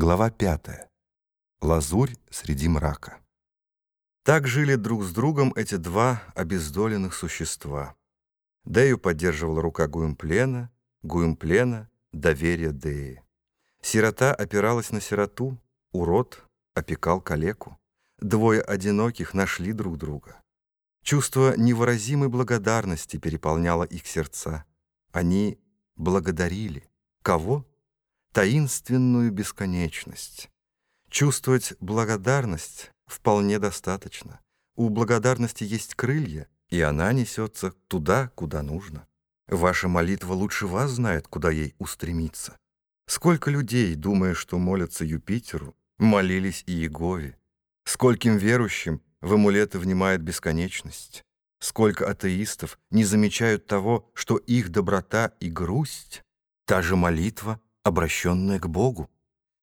Глава пятая. Лазурь среди мрака. Так жили друг с другом эти два обездоленных существа. Дею поддерживала рука Гуимплена, Гуимплена — доверие Деи. Сирота опиралась на сироту, урод опекал калеку. Двое одиноких нашли друг друга. Чувство невыразимой благодарности переполняло их сердца. Они благодарили. Кого? Таинственную бесконечность. Чувствовать благодарность вполне достаточно. У благодарности есть крылья, и она несется туда, куда нужно. Ваша молитва лучше вас знает, куда ей устремиться. Сколько людей, думая, что молятся Юпитеру, молились и Иегове. Скольким верующим в амулеты внимает бесконечность. Сколько атеистов не замечают того, что их доброта и грусть — та же молитва — обращенная к Богу.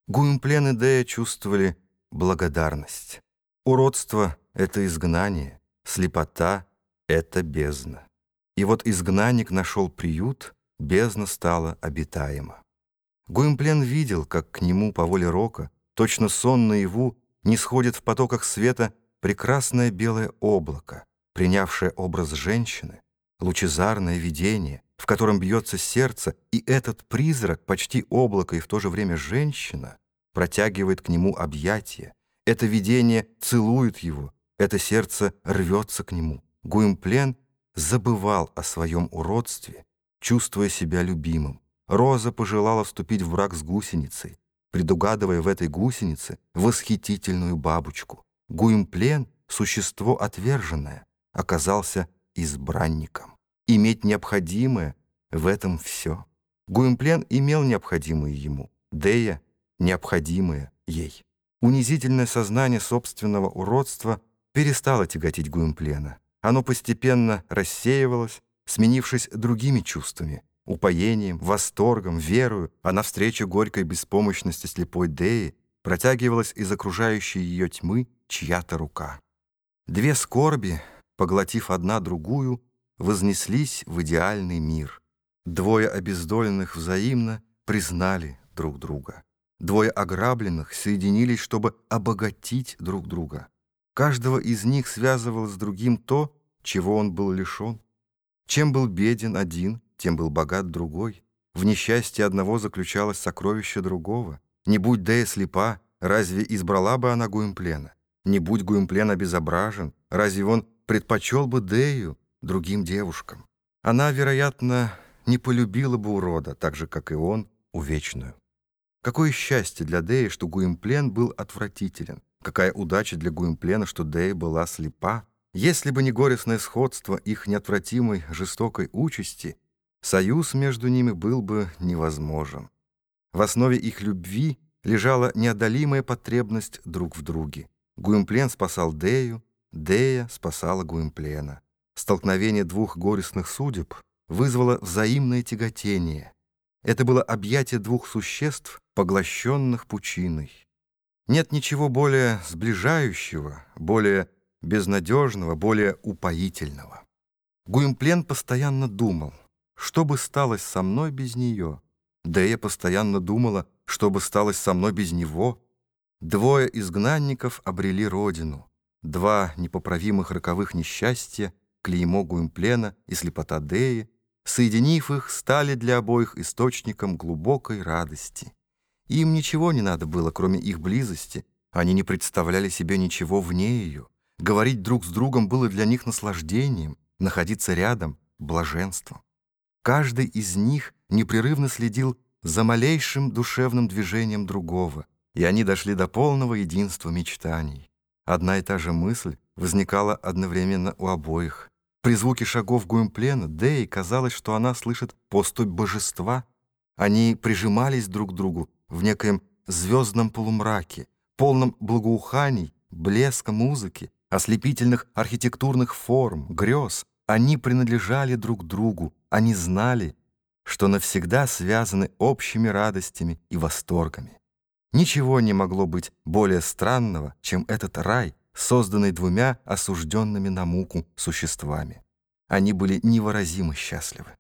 Гуимплен и Дея чувствовали благодарность. Уродство — это изгнание, слепота — это бездна. И вот изгнанник нашел приют, бездна стала обитаема. Гуимплен видел, как к нему по воле рока, точно сон наяву, не сходит в потоках света прекрасное белое облако, принявшее образ женщины, лучезарное видение, в котором бьется сердце, и этот призрак, почти облако и в то же время женщина, протягивает к нему объятия. Это видение целует его, это сердце рвется к нему. Гуимплен забывал о своем уродстве, чувствуя себя любимым. Роза пожелала вступить в брак с гусеницей, предугадывая в этой гусенице восхитительную бабочку. Гуимплен, существо отверженное, оказался избранником иметь необходимое, в этом все. Гуимплен имел необходимое ему, Дея — необходимое ей. Унизительное сознание собственного уродства перестало тяготить Гуимплена. Оно постепенно рассеивалось, сменившись другими чувствами — упоением, восторгом, верою, а навстречу горькой беспомощности слепой Деи протягивалась из окружающей ее тьмы чья-то рука. Две скорби, поглотив одна другую, вознеслись в идеальный мир. Двое обездоленных взаимно признали друг друга. Двое ограбленных соединились, чтобы обогатить друг друга. Каждого из них связывало с другим то, чего он был лишен. Чем был беден один, тем был богат другой. В несчастье одного заключалось сокровище другого. Не будь Дея слепа, разве избрала бы она Гуимплена? Не будь Гуимплен обезображен, разве он предпочел бы Дею, другим девушкам. Она, вероятно, не полюбила бы урода, так же, как и он, увечную. Какое счастье для Деи, что Гуимплен был отвратителен. Какая удача для Гуимплена, что Дея была слепа. Если бы не горестное сходство их неотвратимой жестокой участи, союз между ними был бы невозможен. В основе их любви лежала неодолимая потребность друг в друге. Гуимплен спасал Дею, Дея спасала Гуимплена. Столкновение двух горестных судеб вызвало взаимное тяготение. Это было объятие двух существ, поглощенных пучиной. Нет ничего более сближающего, более безнадежного, более упоительного. Гуимплен постоянно думал, что бы сталось со мной без нее. Дея постоянно думала, что бы сталось со мной без него. Двое изгнанников обрели родину. Два непоправимых роковых несчастья — клеймо Гуимплена и слепота Деи, соединив их, стали для обоих источником глубокой радости. Им ничего не надо было, кроме их близости, они не представляли себе ничего вне ее. Говорить друг с другом было для них наслаждением, находиться рядом — блаженством. Каждый из них непрерывно следил за малейшим душевным движением другого, и они дошли до полного единства мечтаний. Одна и та же мысль возникала одновременно у обоих — при звуке шагов Гуимплена Дэй казалось, что она слышит поступь божества. Они прижимались друг к другу в некоем звездном полумраке, полном благоуханий, блеска музыки, ослепительных архитектурных форм, грез. Они принадлежали друг другу, они знали, что навсегда связаны общими радостями и восторгами. Ничего не могло быть более странного, чем этот рай — созданный двумя осужденными на муку существами. Они были невыразимо счастливы.